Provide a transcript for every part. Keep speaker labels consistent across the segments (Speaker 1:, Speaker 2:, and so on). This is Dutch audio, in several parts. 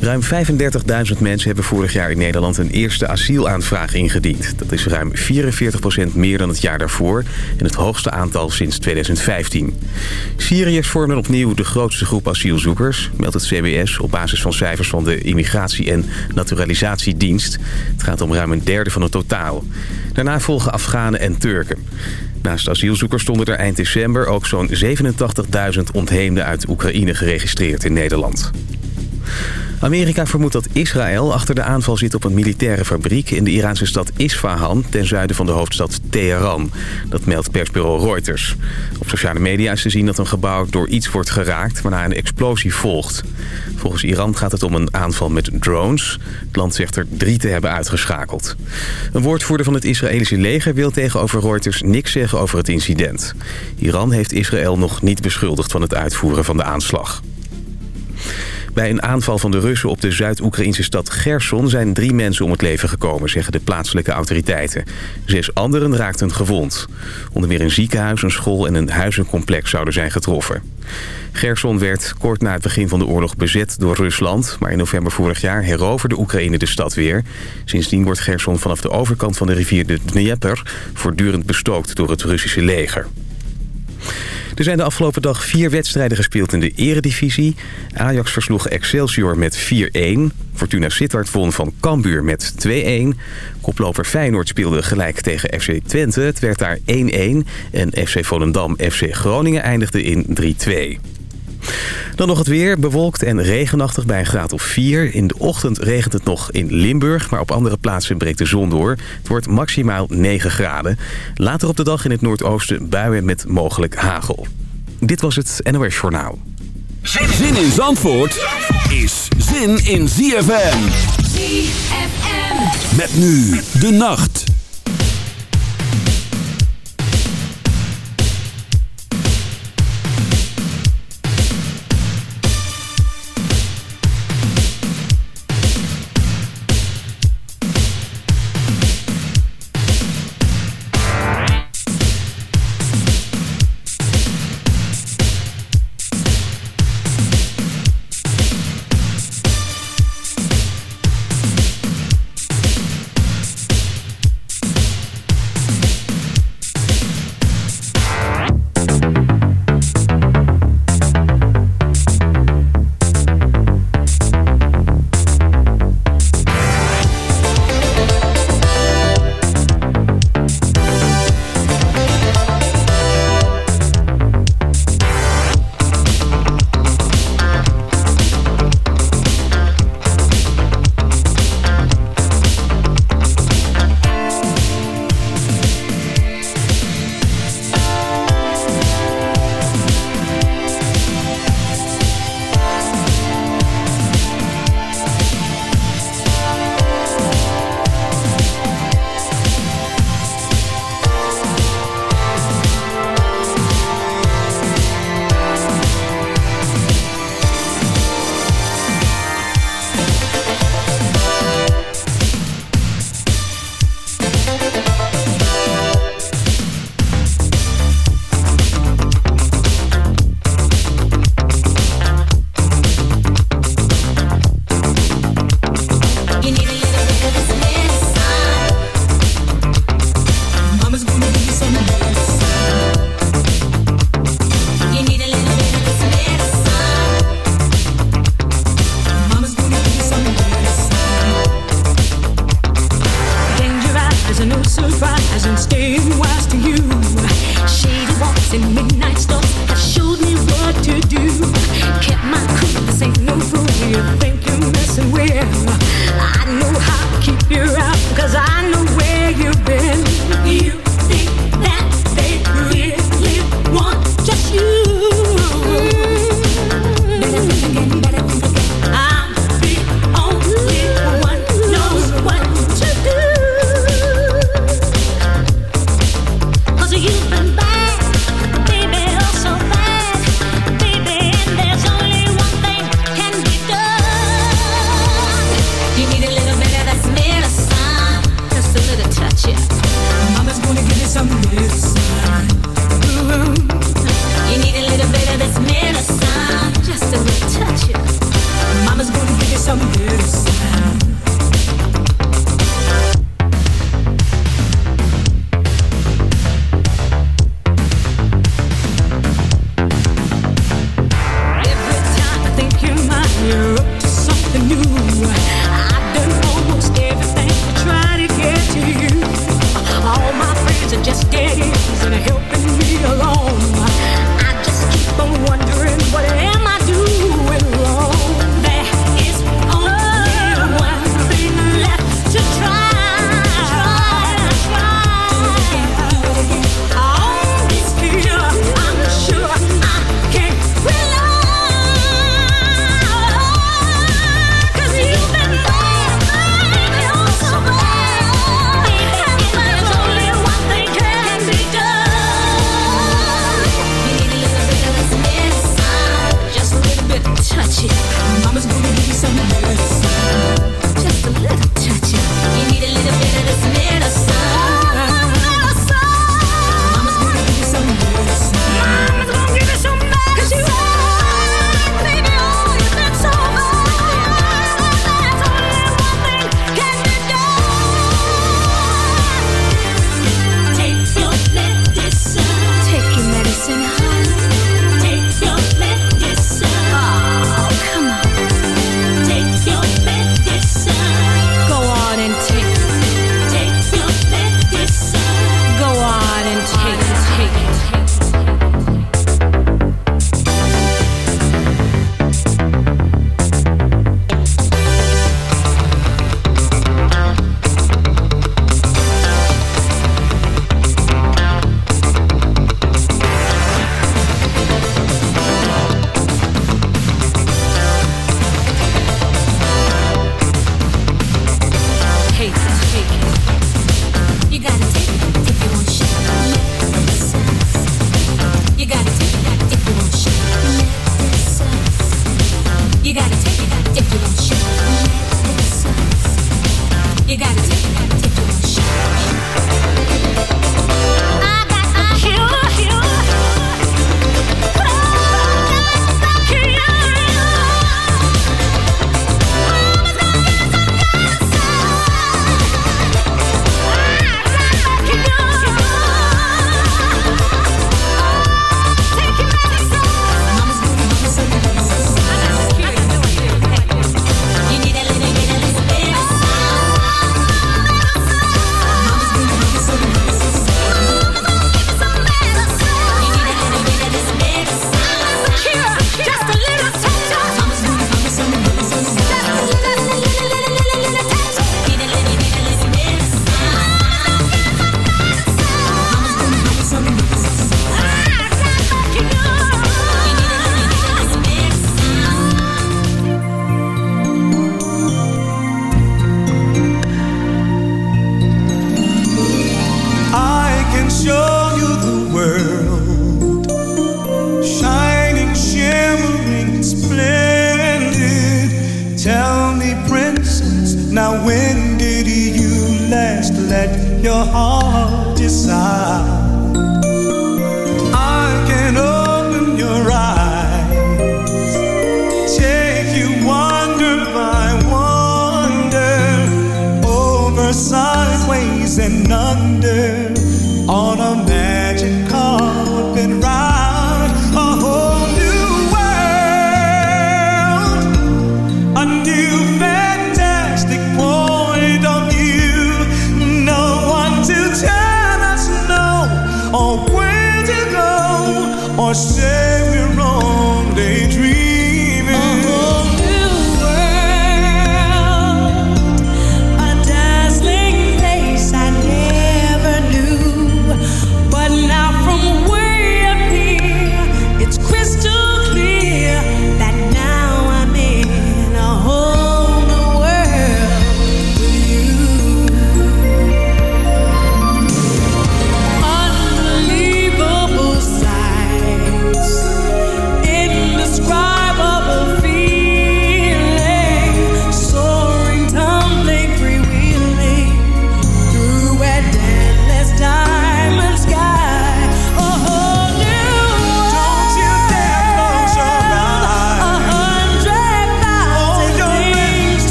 Speaker 1: Ruim 35.000 mensen hebben vorig jaar in Nederland een eerste asielaanvraag ingediend. Dat is ruim 44% meer dan het jaar daarvoor en het hoogste aantal sinds 2015. Syriërs vormen opnieuw de grootste groep asielzoekers, meldt het CBS op basis van cijfers van de Immigratie- en Naturalisatiedienst. Het gaat om ruim een derde van het totaal. Daarna volgen Afghanen en Turken. Naast asielzoekers stonden er eind december ook zo'n 87.000 ontheemden uit Oekraïne geregistreerd in Nederland. Amerika vermoedt dat Israël achter de aanval zit op een militaire fabriek... in de Iraanse stad Isfahan, ten zuiden van de hoofdstad Teheran. Dat meldt persbureau Reuters. Op sociale media is te zien dat een gebouw door iets wordt geraakt... waarna een explosie volgt. Volgens Iran gaat het om een aanval met drones. Het land zegt er drie te hebben uitgeschakeld. Een woordvoerder van het Israëlische leger wil tegenover Reuters niks zeggen over het incident. Iran heeft Israël nog niet beschuldigd van het uitvoeren van de aanslag. Bij een aanval van de Russen op de Zuid-Oekraïnse stad Gerson... zijn drie mensen om het leven gekomen, zeggen de plaatselijke autoriteiten. Zes anderen raakten gewond. Onder meer een ziekenhuis, een school en een huizencomplex zouden zijn getroffen. Gerson werd kort na het begin van de oorlog bezet door Rusland... maar in november vorig jaar heroverde Oekraïne de stad weer. Sindsdien wordt Gerson vanaf de overkant van de rivier de Dnieper... voortdurend bestookt door het Russische leger. Er zijn de afgelopen dag vier wedstrijden gespeeld in de eredivisie. Ajax versloeg Excelsior met 4-1. Fortuna Sittard won van Cambuur met 2-1. Koploper Feyenoord speelde gelijk tegen FC Twente. Het werd daar 1-1. En FC Volendam FC Groningen eindigde in 3-2. Dan nog het weer, bewolkt en regenachtig bij een graad of 4. In de ochtend regent het nog in Limburg, maar op andere plaatsen breekt de zon door. Het wordt maximaal 9 graden. Later op de dag in het noordoosten buien met mogelijk hagel. Dit was het NOS Journaal.
Speaker 2: Zin in Zandvoort is zin in ZFM.
Speaker 3: ZFM.
Speaker 2: Met nu de nacht.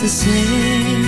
Speaker 4: the same.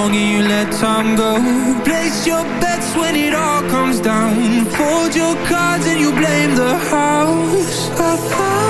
Speaker 5: Too long and you let time go. Place your bets when it all comes down. Fold your cards and you blame the house. A thousand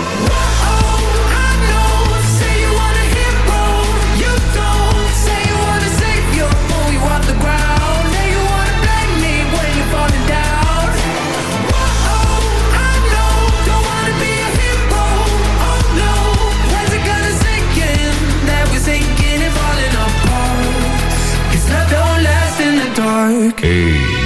Speaker 6: Hey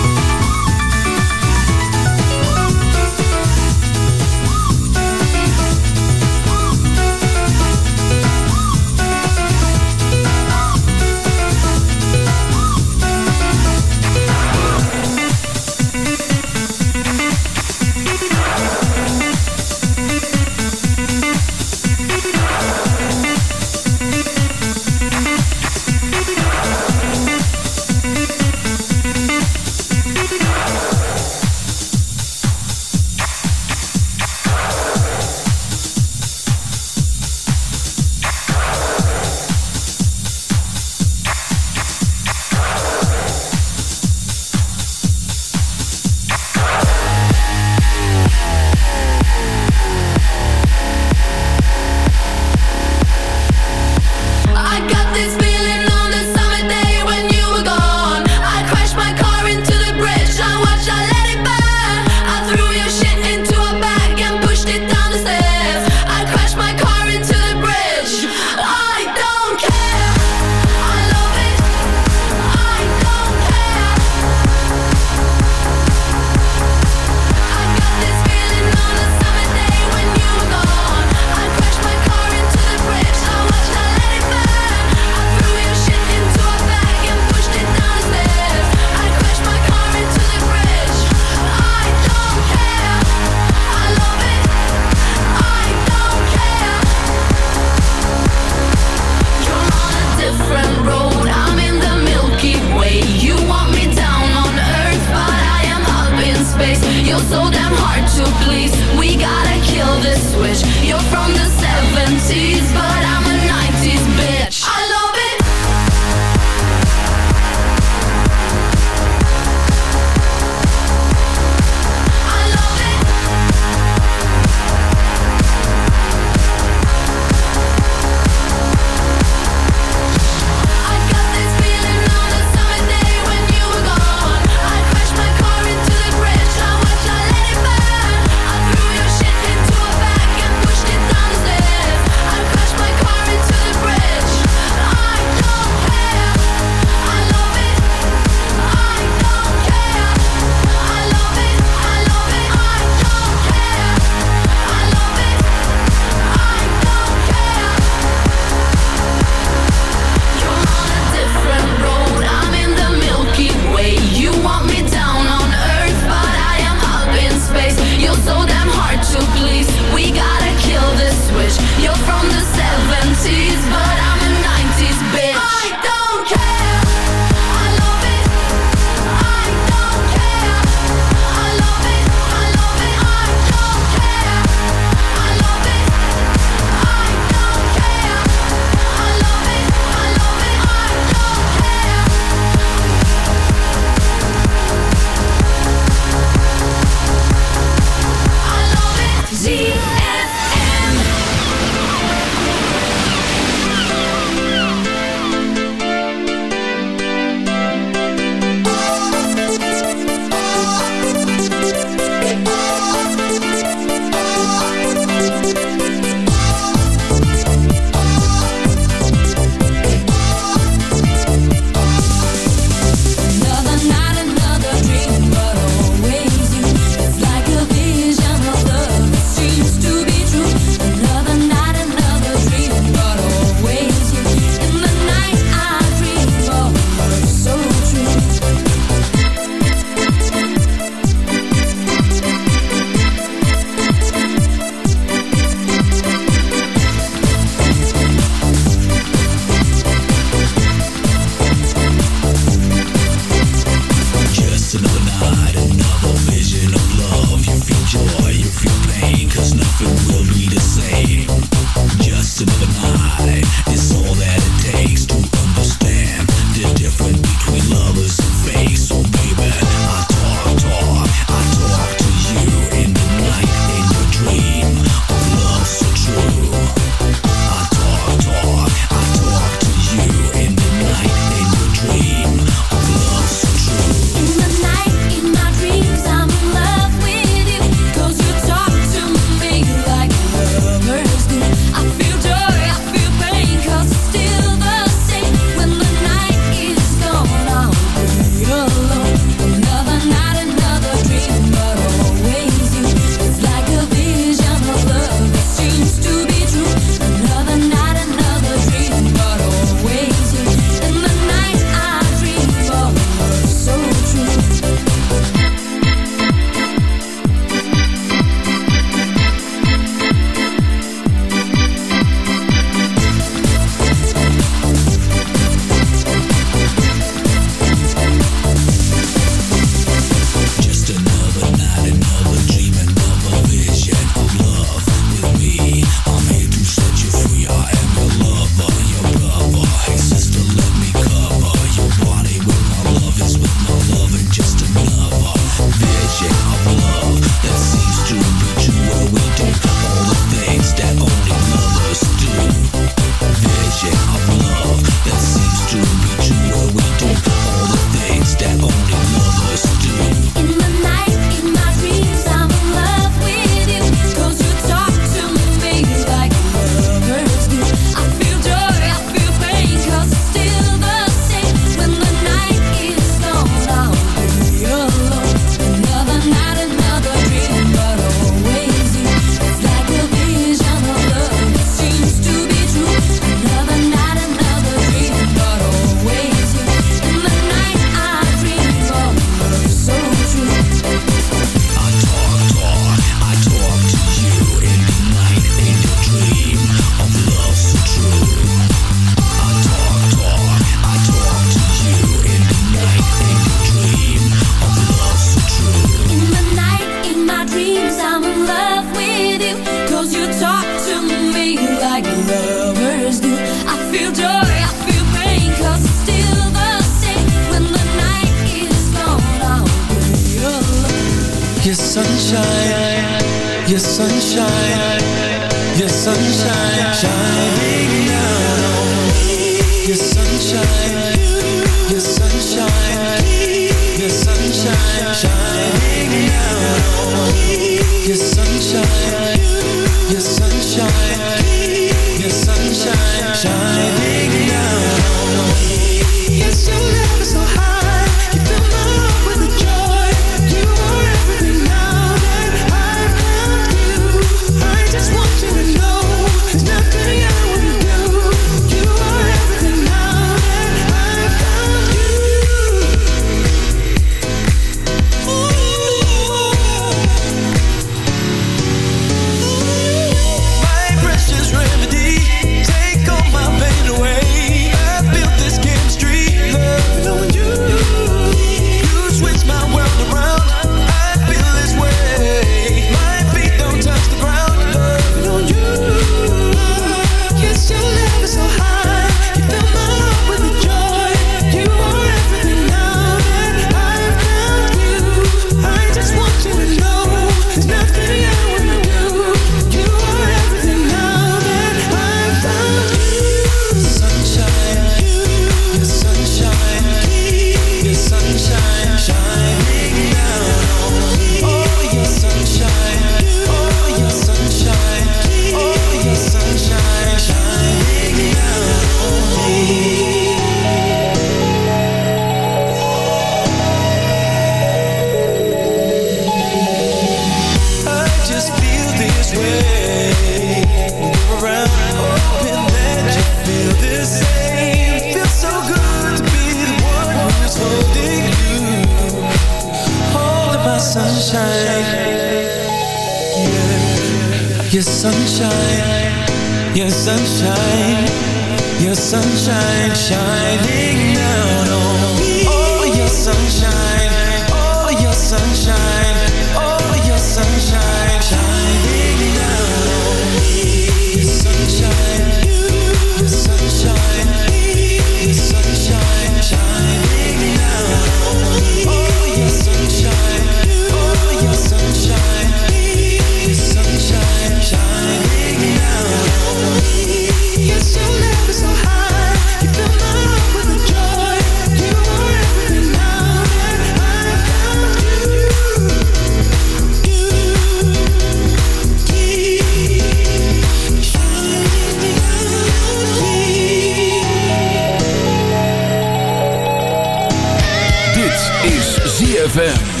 Speaker 6: ZFM.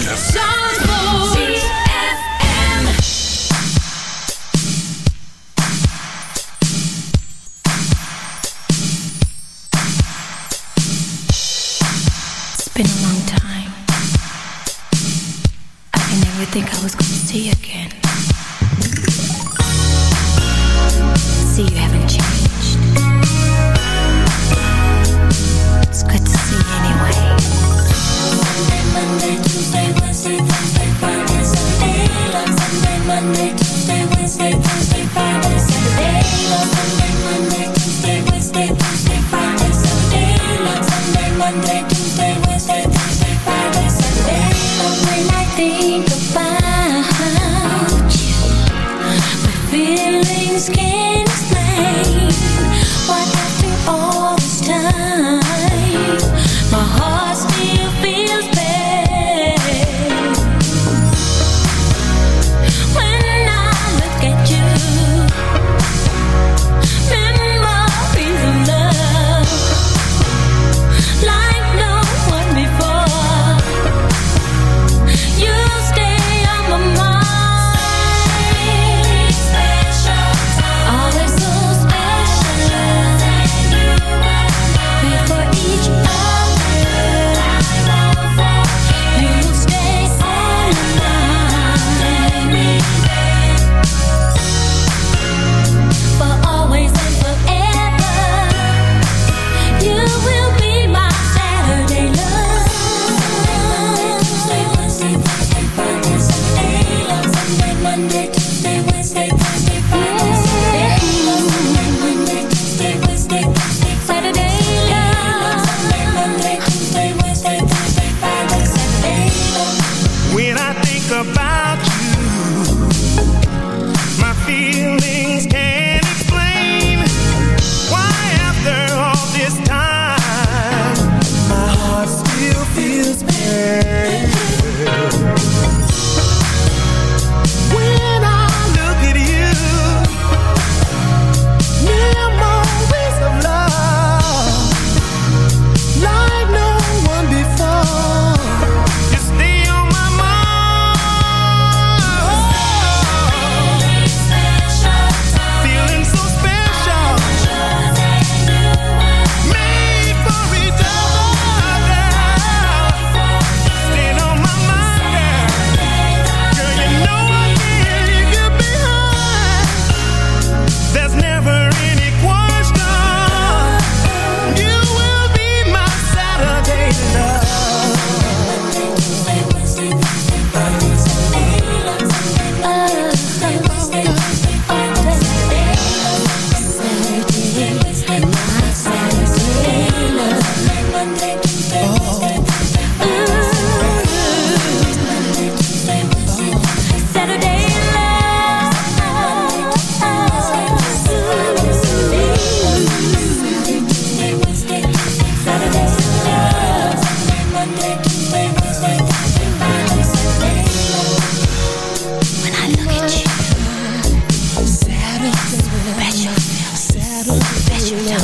Speaker 6: bet you
Speaker 5: feel. Bet you don't.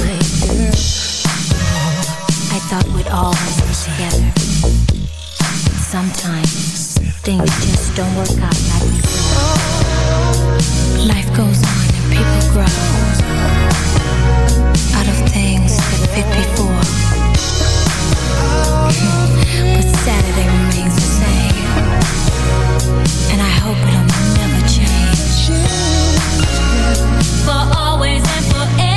Speaker 5: I
Speaker 4: thought we'd always be together. Sometimes things just don't work out like we planned. Life goes on and people grow out of things that fit before. but Saturday remains the same, and I hope it'll never change.
Speaker 7: For always and forever.